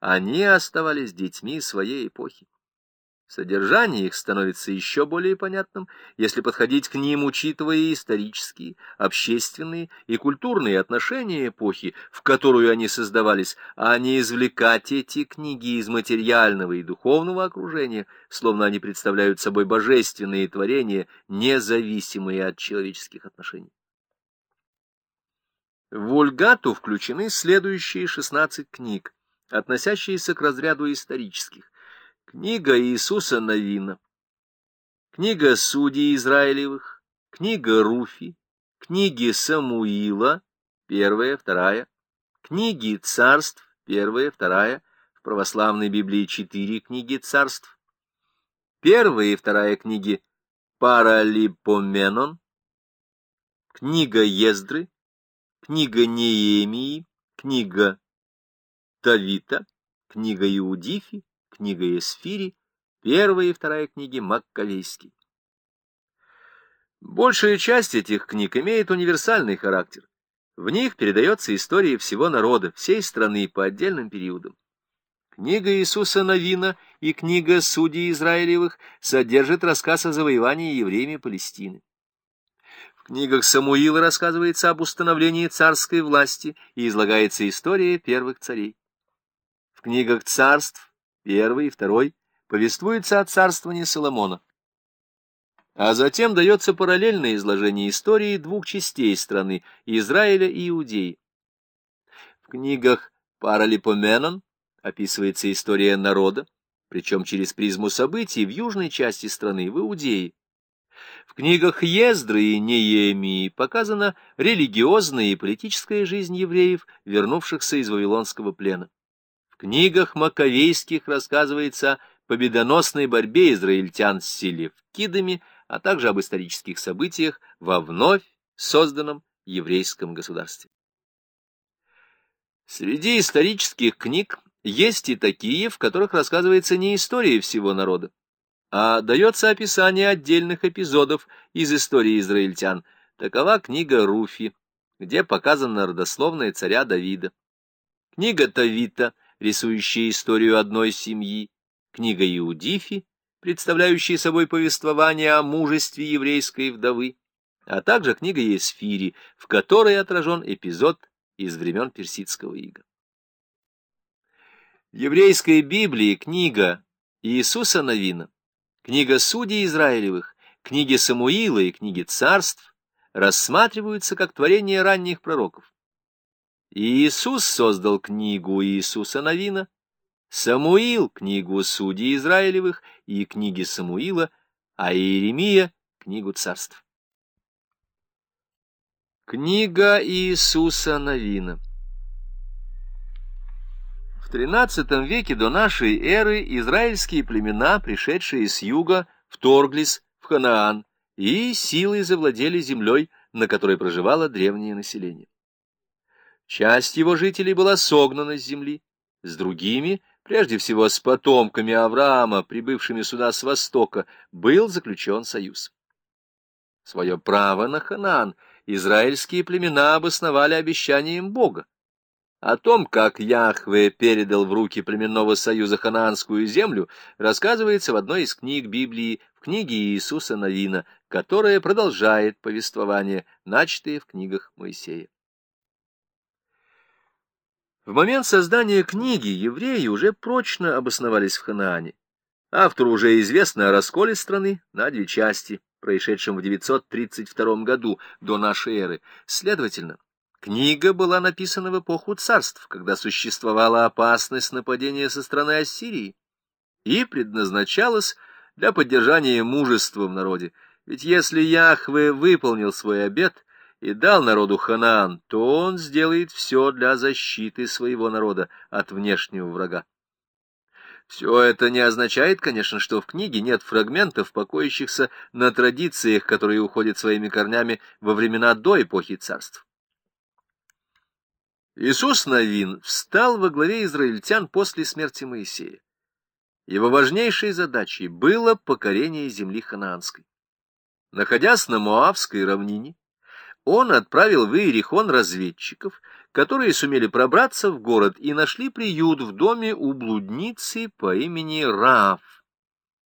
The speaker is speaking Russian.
они оставались детьми своей эпохи. Содержание их становится еще более понятным, если подходить к ним, учитывая исторические, общественные и культурные отношения эпохи, в которую они создавались, а не извлекать эти книги из материального и духовного окружения, словно они представляют собой божественные творения, независимые от человеческих отношений. В Вульгату включены следующие 16 книг, относящиеся к разряду исторических. Книга Иисуса Новина, книга Судей Израилевых, книга Руфи, книги Самуила, первая, вторая, книги Царств, первая, вторая, в православной Библии четыре книги Царств, первая и вторая книги Паралипоменон, книга Ездры, книга Неемии, книга Тавита, книга Иудифи, книга Эсфири, первая и вторая книги Маккавейский. Большая часть этих книг имеет универсальный характер. В них передается история всего народа, всей страны по отдельным периодам. Книга Иисуса Новина и книга Судей Израилевых содержит рассказ о завоевании евреями Палестины. В книгах Самуила рассказывается об установлении царской власти и излагается история первых царей. В книгах царств первый и второй, повествуется о царствовании Соломона. А затем дается параллельное изложение истории двух частей страны – Израиля и Иудеи. В книгах Паралипоменон описывается история народа, причем через призму событий в южной части страны, в Иудее. В книгах Ездры и Неемии показана религиозная и политическая жизнь евреев, вернувшихся из Вавилонского плена книгах Маковейских рассказывается о победоносной борьбе израильтян с селевкидами, а также об исторических событиях во вновь созданном еврейском государстве. Среди исторических книг есть и такие, в которых рассказывается не история всего народа, а дается описание отдельных эпизодов из истории израильтян. Такова книга Руфи, где показана родословная царя Давида. Книга Тавита — рисующая историю одной семьи, книга Иудифи, представляющая собой повествование о мужестве еврейской вдовы, а также книга Есфири, в которой отражен эпизод из времен персидского ига. В еврейской Библии книга Иисуса Новина, книга Судей Израилевых, книги Самуила и книги Царств рассматриваются как творение ранних пророков. Иисус создал книгу Иисуса Новина, Самуил — книгу Судей Израилевых и книги Самуила, а Иеремия — книгу царств. Книга Иисуса Новина В XIII веке до нашей эры израильские племена, пришедшие с юга, вторглись в Ханаан и силой завладели землей, на которой проживало древнее население. Часть его жителей была согнана с земли, с другими, прежде всего с потомками Авраама, прибывшими сюда с востока, был заключен союз. Свое право на Ханаан израильские племена обосновали обещанием Бога. О том, как Яхве передал в руки племенного союза ханаанскую землю, рассказывается в одной из книг Библии, в книге Иисуса Новина, которая продолжает повествование, начатое в книгах Моисея. В момент создания книги евреи уже прочно обосновались в Ханаане. Автору уже известно о расколе страны на две части, происшедшем в 932 году до нашей эры. Следовательно, книга была написана в эпоху царств, когда существовала опасность нападения со стороны Ассирии, и предназначалась для поддержания мужества в народе. Ведь если Яхве выполнил свой обет, и дал народу Ханаан, то он сделает все для защиты своего народа от внешнего врага. Все это не означает, конечно, что в книге нет фрагментов, покоящихся на традициях, которые уходят своими корнями во времена до эпохи царств. Иисус Навин встал во главе израильтян после смерти Моисея. Его важнейшей задачей было покорение земли ханаанской. Находясь на Моавской равнине, он отправил в Иерихон разведчиков, которые сумели пробраться в город и нашли приют в доме у блудницы по имени Раф.